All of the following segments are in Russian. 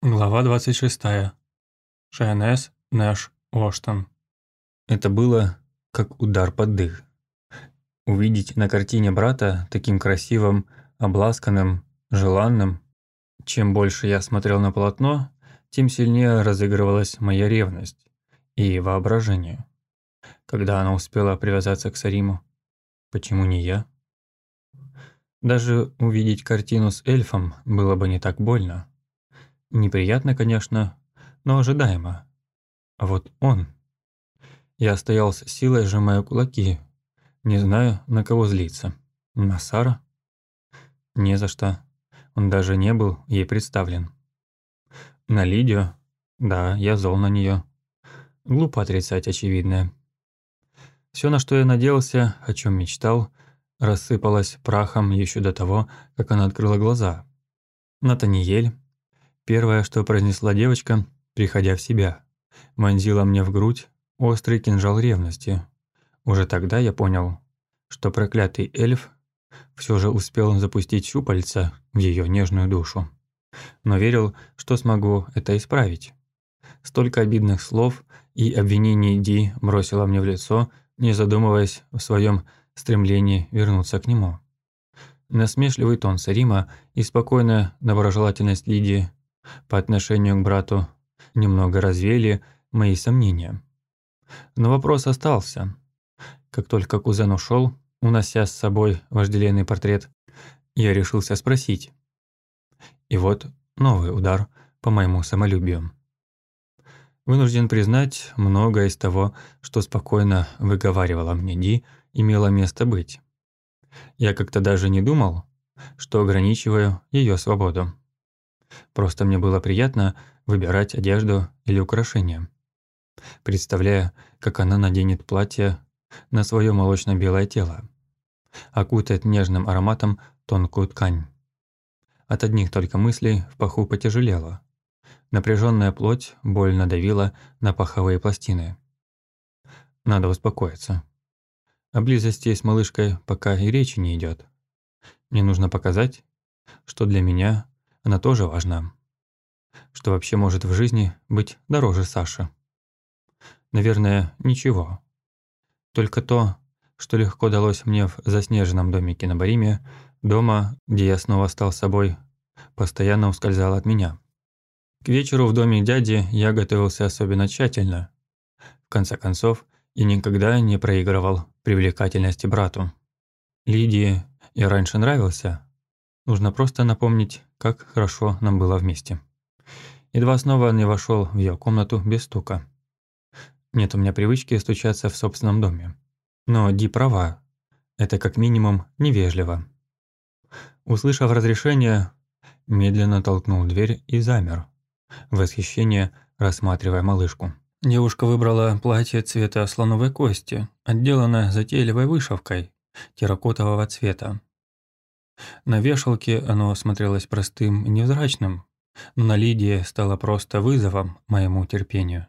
Глава 26. ШНС Нэш Оштон. Это было как удар под дых. Увидеть на картине брата таким красивым, обласканным, желанным. Чем больше я смотрел на полотно, тем сильнее разыгрывалась моя ревность и воображение. Когда она успела привязаться к Сариму, почему не я? Даже увидеть картину с эльфом было бы не так больно. Неприятно, конечно, но ожидаемо. А вот он. Я стоял с силой, сжимая кулаки, не знаю, на кого злиться. На Сара? Не за что. Он даже не был ей представлен. На Лидию? Да, я зол на нее. Глупо отрицать очевидное. Все, на что я надеялся, о чем мечтал, рассыпалось прахом еще до того, как она открыла глаза. Натаниэль, Первое, что произнесла девочка, приходя в себя, вонзила мне в грудь острый кинжал ревности. Уже тогда я понял, что проклятый эльф все же успел запустить щупальца в ее нежную душу. Но верил, что смогу это исправить. Столько обидных слов и обвинений Ди бросила мне в лицо, не задумываясь в своем стремлении вернуться к нему. Насмешливый тон Сарима и спокойная доброжелательность Лидии по отношению к брату немного развеяли мои сомнения. Но вопрос остался. Как только кузен ушел, унося с собой вожделенный портрет, я решился спросить. И вот новый удар по моему самолюбию. Вынужден признать, многое из того, что спокойно выговаривала мне Ди, имело место быть. Я как-то даже не думал, что ограничиваю ее свободу. Просто мне было приятно выбирать одежду или украшения. Представляя, как она наденет платье на свое молочно-белое тело, окутает нежным ароматом тонкую ткань. От одних только мыслей в паху потяжелело. Напряженная плоть больно давила на паховые пластины. Надо успокоиться. О близости с малышкой пока и речи не идет. Мне нужно показать, что для меня она тоже важна. Что вообще может в жизни быть дороже Саши? Наверное, ничего. Только то, что легко далось мне в заснеженном домике на Бариме, дома, где я снова стал собой, постоянно ускользал от меня. К вечеру в доме дяди я готовился особенно тщательно. В конце концов, и никогда не проигрывал привлекательности брату. Лидии я раньше нравился, Нужно просто напомнить, как хорошо нам было вместе. Едва снова не вошел в ее комнату без стука. Нет у меня привычки стучаться в собственном доме. Но Ди права. Это как минимум невежливо. Услышав разрешение, медленно толкнул дверь и замер. В восхищении рассматривая малышку. Девушка выбрала платье цвета слоновой кости, отделанное затейливой вышивкой, терракотового цвета. На вешалке оно смотрелось простым и невзрачным, но на Лидии стало просто вызовом моему терпению.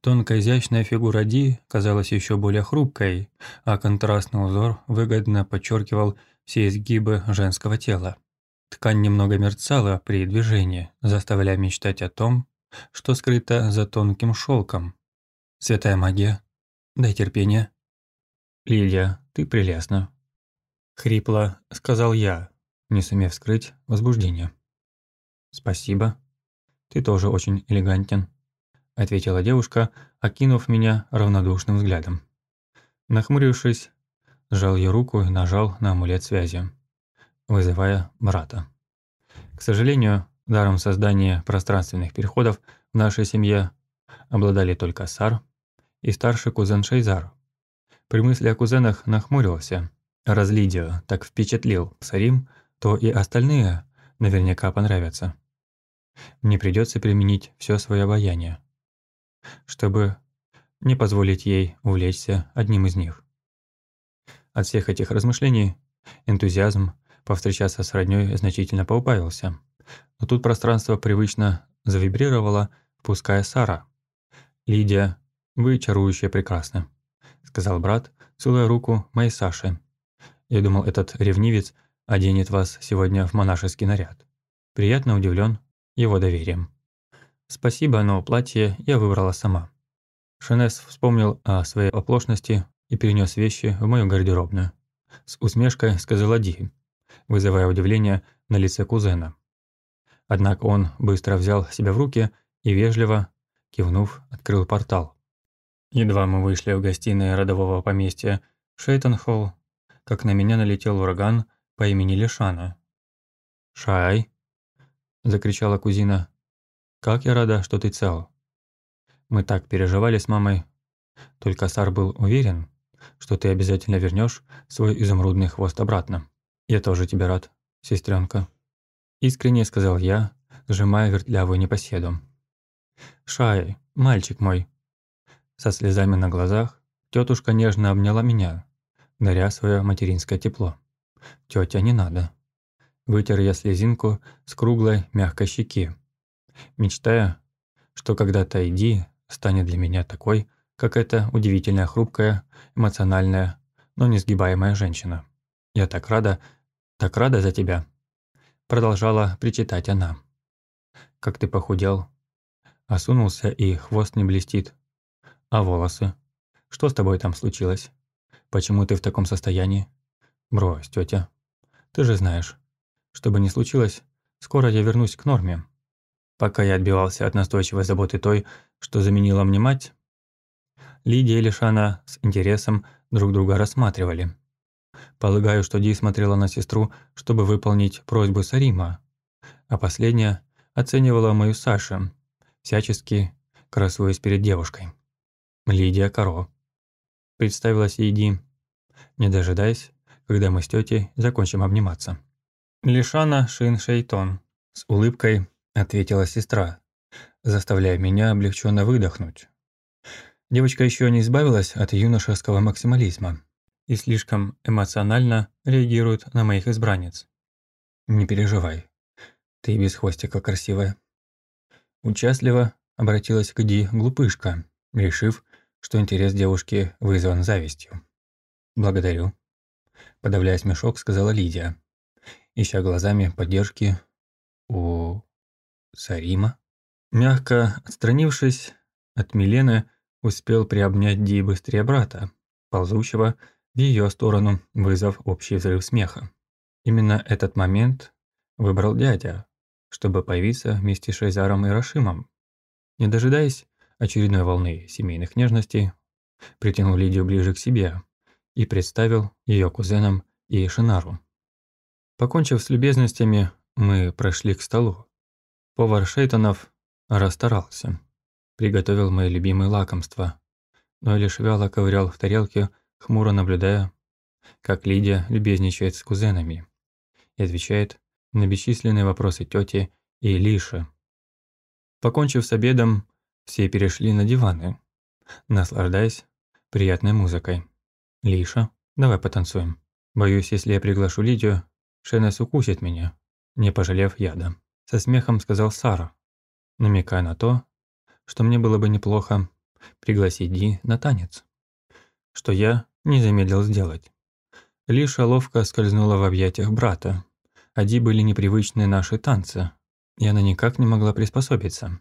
Тонкая изящная фигура Ди казалась еще более хрупкой, а контрастный узор выгодно подчеркивал все изгибы женского тела. Ткань немного мерцала при движении, заставляя мечтать о том, что скрыто за тонким шелком. Святая магия, дай терпение. Лилия, ты прелестна. Хрипло сказал я, не сумев скрыть возбуждение. «Спасибо. Ты тоже очень элегантен», – ответила девушка, окинув меня равнодушным взглядом. Нахмурившись, сжал ее руку и нажал на амулет связи, вызывая брата. К сожалению, даром создания пространственных переходов в нашей семье обладали только Сар и старший кузен Шейзар. При мысли о кузенах нахмурился – Раз Лидию так впечатлил Сарим, то и остальные наверняка понравятся. Мне придется применить все свое обаяние, чтобы не позволить ей увлечься одним из них. От всех этих размышлений энтузиазм повстречаться с роднёй значительно поубавился. Но тут пространство привычно завибрировало, впуская Сара. «Лидия, вы чарующая прекрасны», — сказал брат, целуя руку моей Саши, я думал, этот ревнивец оденет вас сегодня в монашеский наряд. Приятно удивлен его доверием. Спасибо, но платье я выбрала сама. Шенес вспомнил о своей оплошности и перенес вещи в мою гардеробную. С усмешкой сказала Ди, вызывая удивление на лице кузена. Однако он быстро взял себя в руки и вежливо, кивнув, открыл портал. Едва мы вышли в гостиной родового поместья Шейтонхолл, как на меня налетел ураган по имени Лишана. «Шай!» – закричала кузина. «Как я рада, что ты цел!» Мы так переживали с мамой. Только Сар был уверен, что ты обязательно вернешь свой изумрудный хвост обратно. Я тоже тебе рад, сестренка. Искренне сказал я, сжимая вертлявую непоседу. «Шай, мальчик мой!» Со слезами на глазах тетушка нежно обняла меня, даря свое материнское тепло. «Тетя, не надо!» Вытер я слезинку с круглой мягкой щеки, мечтая, что когда-то Иди станет для меня такой, как эта удивительная хрупкая, эмоциональная, но несгибаемая женщина. Я так рада, так рада за тебя!» Продолжала причитать она. «Как ты похудел!» Осунулся и хвост не блестит. «А волосы? Что с тобой там случилось? Почему ты в таком состоянии?» «Брось, тетя. Ты же знаешь, что бы ни случилось, скоро я вернусь к норме». Пока я отбивался от настойчивой заботы той, что заменила мне мать, Лидия и Лишана с интересом друг друга рассматривали. Полагаю, что Ди смотрела на сестру, чтобы выполнить просьбу Сарима, а последняя оценивала мою Сашу, всячески красуясь перед девушкой. Лидия Каро. Представилась ей Ди, не дожидаясь, когда мы с тетей закончим обниматься. «Лишана Шин Шейтон», – с улыбкой ответила сестра, заставляя меня облегченно выдохнуть. Девочка еще не избавилась от юношеского максимализма и слишком эмоционально реагирует на моих избранниц. Не переживай, ты без хвостика красивая. Участливо обратилась к Ди глупышка, решив, что интерес девушки вызван завистью. «Благодарю», – подавляя смешок, сказала Лидия, ища глазами поддержки у Сарима. Мягко отстранившись от Милены, успел приобнять Ди быстрее брата, ползущего в ее сторону, вызвав общий взрыв смеха. Именно этот момент выбрал дядя, чтобы появиться вместе с Шейзаром и Рашимом. Не дожидаясь очередной волны семейных нежностей, притянул Лидию ближе к себе и представил ее кузенам и Шинару. Покончив с любезностями, мы прошли к столу. Повар Шейтонов расстарался приготовил мои любимые лакомства, но лишь вяло ковырял в тарелке, хмуро наблюдая, как Лидия любезничает с кузенами и отвечает на бесчисленные вопросы тети и Лиши. Покончив с обедом, все перешли на диваны, наслаждаясь приятной музыкой. «Лиша, давай потанцуем. Боюсь, если я приглашу Лидию, Шенес укусит меня, не пожалев яда», со смехом сказал Сара, намекая на то, что мне было бы неплохо пригласить Ди на танец. Что я не замедлил сделать. Лиша ловко скользнула в объятиях брата, а Ди были непривычные наши танцы, и она никак не могла приспособиться.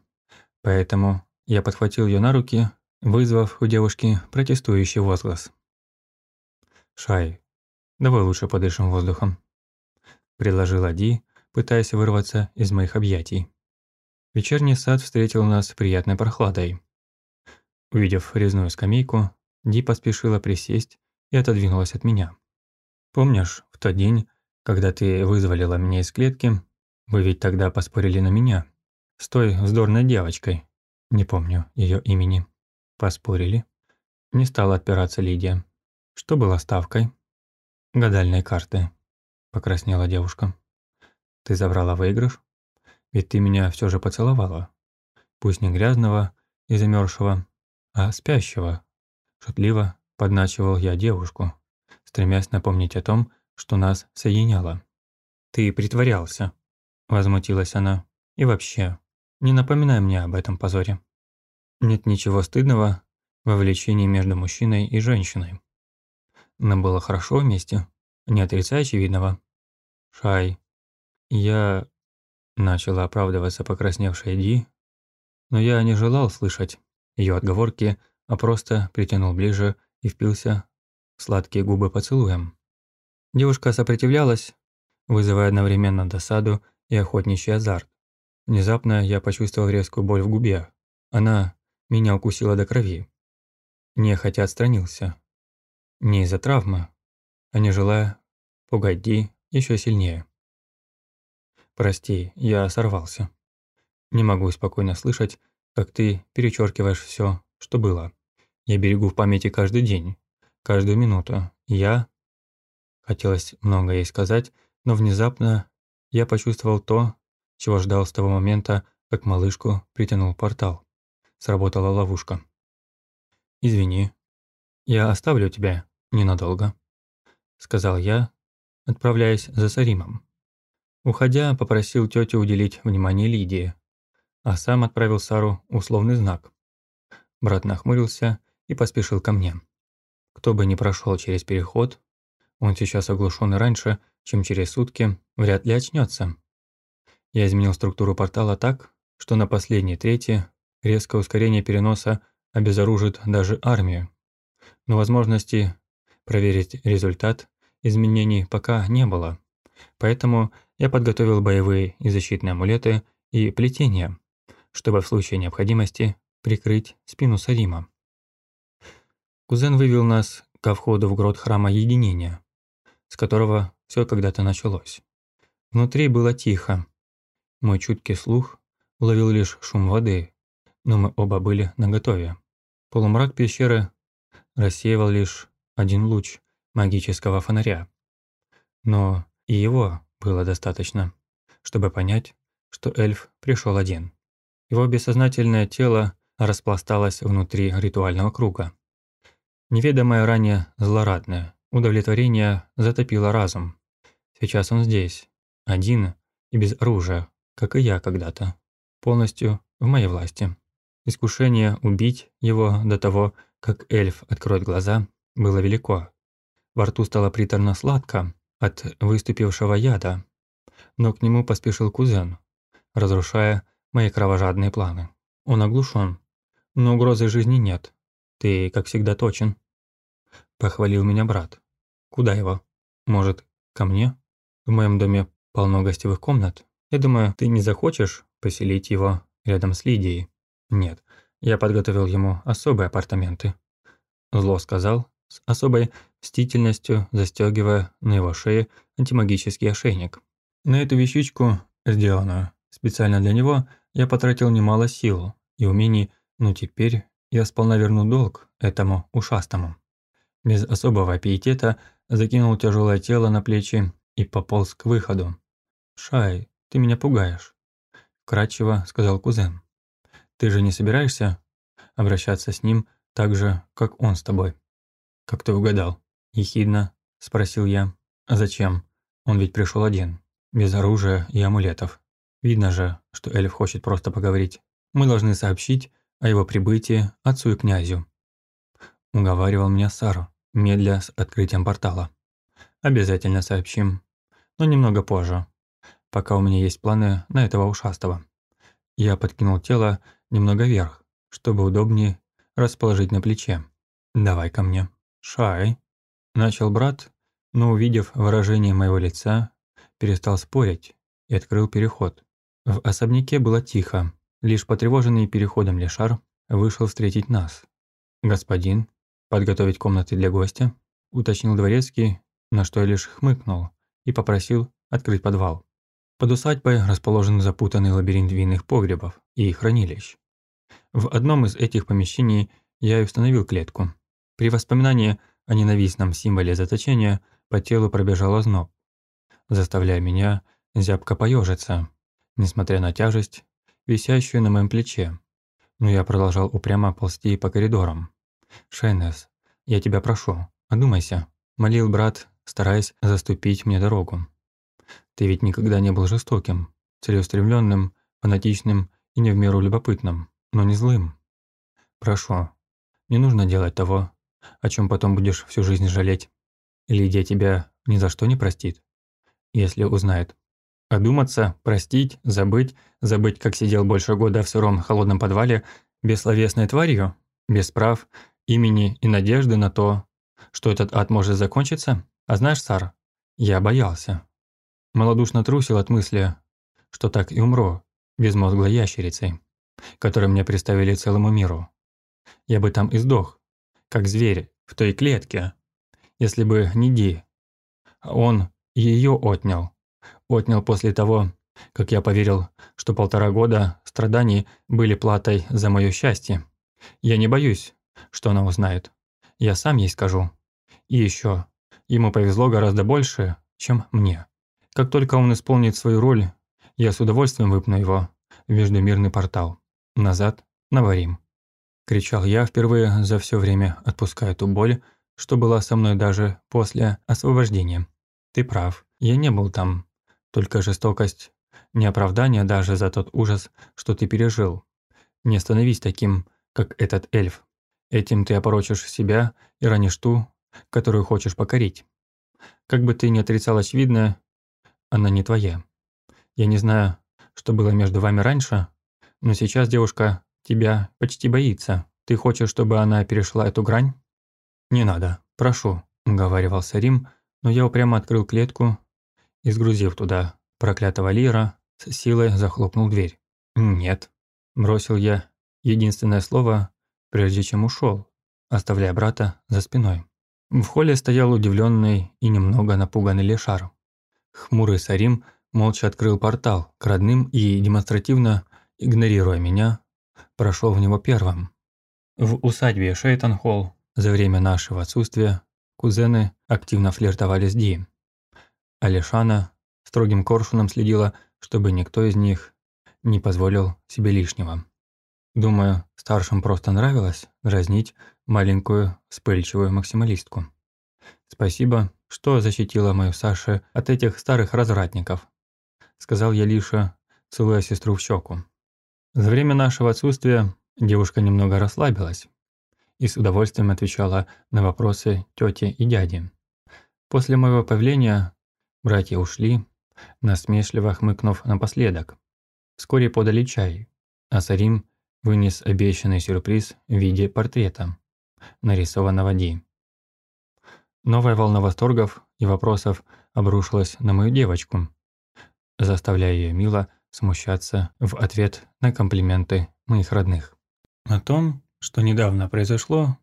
Поэтому я подхватил ее на руки, вызвав у девушки протестующий возглас. «Шай, давай лучше подышим воздухом», – предложила Ди, пытаясь вырваться из моих объятий. Вечерний сад встретил нас приятной прохладой. Увидев резную скамейку, Ди поспешила присесть и отодвинулась от меня. «Помнишь, в тот день, когда ты вызволила меня из клетки, вы ведь тогда поспорили на меня? С той вздорной девочкой. Не помню ее имени. Поспорили?» Не стала отпираться Лидия. «Что было ставкой?» «Гадальные карты», – покраснела девушка. «Ты забрала выигрыш?» Ведь ты меня все же поцеловала. Пусть не грязного и замерзшего, а спящего. Шутливо подначивал я девушку, стремясь напомнить о том, что нас соединяло. «Ты притворялся», – возмутилась она. «И вообще, не напоминай мне об этом позоре. Нет ничего стыдного во влечении между мужчиной и женщиной. Нам было хорошо вместе, не отрицай очевидного. Шай, я Начала оправдываться покрасневшая Ди, Но я не желал слышать ее отговорки, а просто притянул ближе и впился в сладкие губы поцелуем. Девушка сопротивлялась, вызывая одновременно досаду и охотничий азарт. Внезапно я почувствовал резкую боль в губе. Она меня укусила до крови. Нехотя отстранился. Не из-за травмы, а не желая пугать Ди еще сильнее. «Прости, я сорвался. Не могу спокойно слышать, как ты перечеркиваешь все, что было. Я берегу в памяти каждый день, каждую минуту. Я...» Хотелось много ей сказать, но внезапно я почувствовал то, чего ждал с того момента, как малышку притянул портал. Сработала ловушка. «Извини, я оставлю тебя ненадолго», — сказал я, отправляясь за Саримом. Уходя, попросил тетю уделить внимание Лидии, а сам отправил Сару условный знак. Брат нахмурился и поспешил ко мне. Кто бы ни прошел через переход, он сейчас оглушен раньше, чем через сутки, вряд ли очнется. Я изменил структуру портала так, что на последней трети резкое ускорение переноса обезоружит даже армию. Но возможности проверить результат изменений пока не было. Поэтому я подготовил боевые и защитные амулеты и плетения, чтобы в случае необходимости прикрыть спину Сарима. Кузен вывел нас ко входу в грот храма Единения, с которого все когда-то началось. Внутри было тихо. Мой чуткий слух уловил лишь шум воды, но мы оба были наготове. Полумрак пещеры рассеивал лишь один луч магического фонаря. Но и его было достаточно, чтобы понять, что эльф пришел один. Его бессознательное тело распласталось внутри ритуального круга. Неведомое ранее злорадное удовлетворение затопило разум. Сейчас он здесь, один и без оружия, как и я когда-то, полностью в моей власти. Искушение убить его до того, как эльф откроет глаза, было велико. Во рту стало приторно-сладко от выступившего яда, но к нему поспешил кузен, разрушая мои кровожадные планы. Он оглушен, но угрозы жизни нет. Ты, как всегда, точен. Похвалил меня брат. Куда его? Может, ко мне? В моем доме полно гостевых комнат. Я думаю, ты не захочешь поселить его рядом с Лидией? Нет, я подготовил ему особые апартаменты. Зло сказал, с особой мстительностью застегивая на его шее антимагический ошейник. На эту вещичку, сделанную специально для него, я потратил немало сил и умений, но теперь я сполна верну долг этому ушастому. Без особого пиетета закинул тяжелое тело на плечи и пополз к выходу. «Шай, ты меня пугаешь», – кратчево сказал кузен. «Ты же не собираешься обращаться с ним так же, как он с тобой?» «Как ты угадал?» – ехидно спросил я. «А зачем? Он ведь пришел один, без оружия и амулетов. Видно же, что эльф хочет просто поговорить. Мы должны сообщить о его прибытии отцу и князю». Уговаривал меня Сару, медля с открытием портала. «Обязательно сообщим, но немного позже, пока у меня есть планы на этого ушастого». Я подкинул тело немного вверх, чтобы удобнее расположить на плече. «Давай ко мне». «Шай», – начал брат, но, увидев выражение моего лица, перестал спорить и открыл переход. В особняке было тихо, лишь потревоженный переходом Лешар вышел встретить нас. «Господин, подготовить комнаты для гостя?» – уточнил дворецкий, на что я лишь хмыкнул и попросил открыть подвал. Под усадьбой расположен запутанный лабиринт винных погребов и хранилищ. В одном из этих помещений я и установил клетку. При воспоминании о ненавистном символе заточения по телу пробежал озноб, заставляя меня зябко поежиться, несмотря на тяжесть, висящую на моем плече. Но я продолжал упрямо ползти по коридорам. «Шайнес, я тебя прошу, одумайся», – молил брат, стараясь заступить мне дорогу. «Ты ведь никогда не был жестоким, целеустремленным, фанатичным и не в меру любопытным, но не злым. Прошу, не нужно делать того, о чем потом будешь всю жизнь жалеть. Лидия тебя ни за что не простит, если узнает. Одуматься, простить, забыть, забыть, как сидел больше года в сыром холодном подвале, бессловесной тварью, без прав, имени и надежды на то, что этот ад может закончиться? А знаешь, Сар, я боялся. Малодушно трусил от мысли, что так и умру, безмозглой ящерицей, которую мне представили целому миру. Я бы там и сдох, как зверь в той клетке, если бы не Ди. Он ее отнял. Отнял после того, как я поверил, что полтора года страданий были платой за мое счастье. Я не боюсь, что она узнает. Я сам ей скажу. И еще, ему повезло гораздо больше, чем мне. Как только он исполнит свою роль, я с удовольствием выпну его в междумирный портал. Назад, на Варим. Кричал я впервые за все время, отпуская ту боль, что была со мной даже после освобождения. Ты прав, я не был там. Только жестокость, не оправдание даже за тот ужас, что ты пережил. Не становись таким, как этот эльф. Этим ты опорочишь себя и ранишь ту, которую хочешь покорить. Как бы ты ни отрицал очевидное, она не твоя. Я не знаю, что было между вами раньше, но сейчас девушка тебя почти боится. Ты хочешь, чтобы она перешла эту грань? Не надо, прошу, уговаривал Рим, но я упрямо открыл клетку и, сгрузив туда проклятого Лира, с силой захлопнул дверь. «Нет», – бросил я единственное слово, прежде чем ушел, оставляя брата за спиной. В холле стоял удивленный и немного напуганный Лешар. Хмурый Сарим молча открыл портал к родным и, демонстративно игнорируя меня, прошел в него первым. В усадьбе Шейтон-Холл за время нашего отсутствия кузены активно флиртовали с Ди. Алишана строгим коршуном следила, чтобы никто из них не позволил себе лишнего. Думаю, старшим просто нравилось дразнить маленькую вспыльчивую максималистку. Спасибо, что защитила мою Сашу от этих старых развратников, сказал я Лиша, целуя сестру в щеку. За время нашего отсутствия девушка немного расслабилась и с удовольствием отвечала на вопросы тети и дяди. После моего появления братья ушли, насмешливо хмыкнув напоследок. Вскоре подали чай, а Сарим вынес обещанный сюрприз в виде портрета, нарисованного Ди. Новая волна восторгов и вопросов обрушилась на мою девочку, заставляя ее мило смущаться в ответ на комплименты моих родных. О том, что недавно произошло,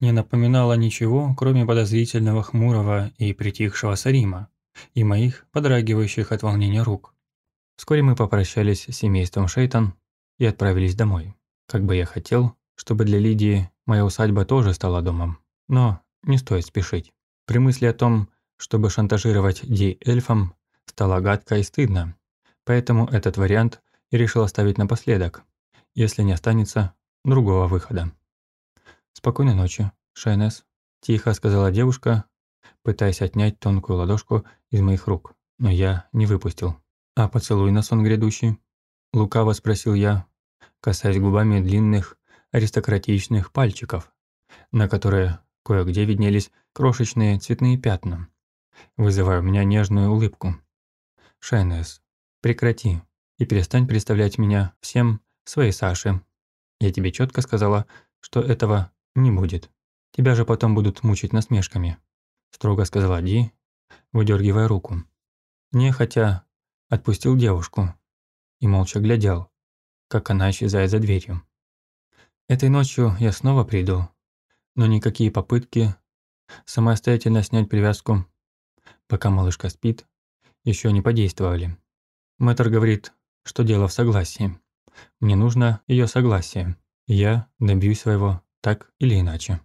не напоминало ничего, кроме подозрительного хмурого и притихшего Сарима и моих подрагивающих от волнения рук. Вскоре мы попрощались с семейством Шейтан и отправились домой. Как бы я хотел, чтобы для Лидии моя усадьба тоже стала домом. Но не стоит спешить. При мысли о том, чтобы шантажировать Ди эльфом, стало гадко и стыдно. Поэтому этот вариант и решил оставить напоследок, если не останется другого выхода. «Спокойной ночи, Шайнес», – тихо сказала девушка, пытаясь отнять тонкую ладошку из моих рук, но я не выпустил. «А поцелуй на сон грядущий?» – лукаво спросил я, касаясь губами длинных аристократичных пальчиков, на которые кое-где виднелись крошечные цветные пятна, вызывая у меня нежную улыбку. «Шайнес, прекрати и перестань представлять меня всем своей Саше. Я тебе четко сказала, что этого не будет. Тебя же потом будут мучить насмешками», строго сказала Ди, выдергивая руку. Нехотя отпустил девушку и молча глядел, как она исчезает за дверью. Этой ночью я снова приду, но никакие попытки самостоятельно снять привязку, пока малышка спит, еще не подействовали. Мэтр говорит, что дело в согласии. Мне нужно ее согласие, я добьюсь своего так или иначе.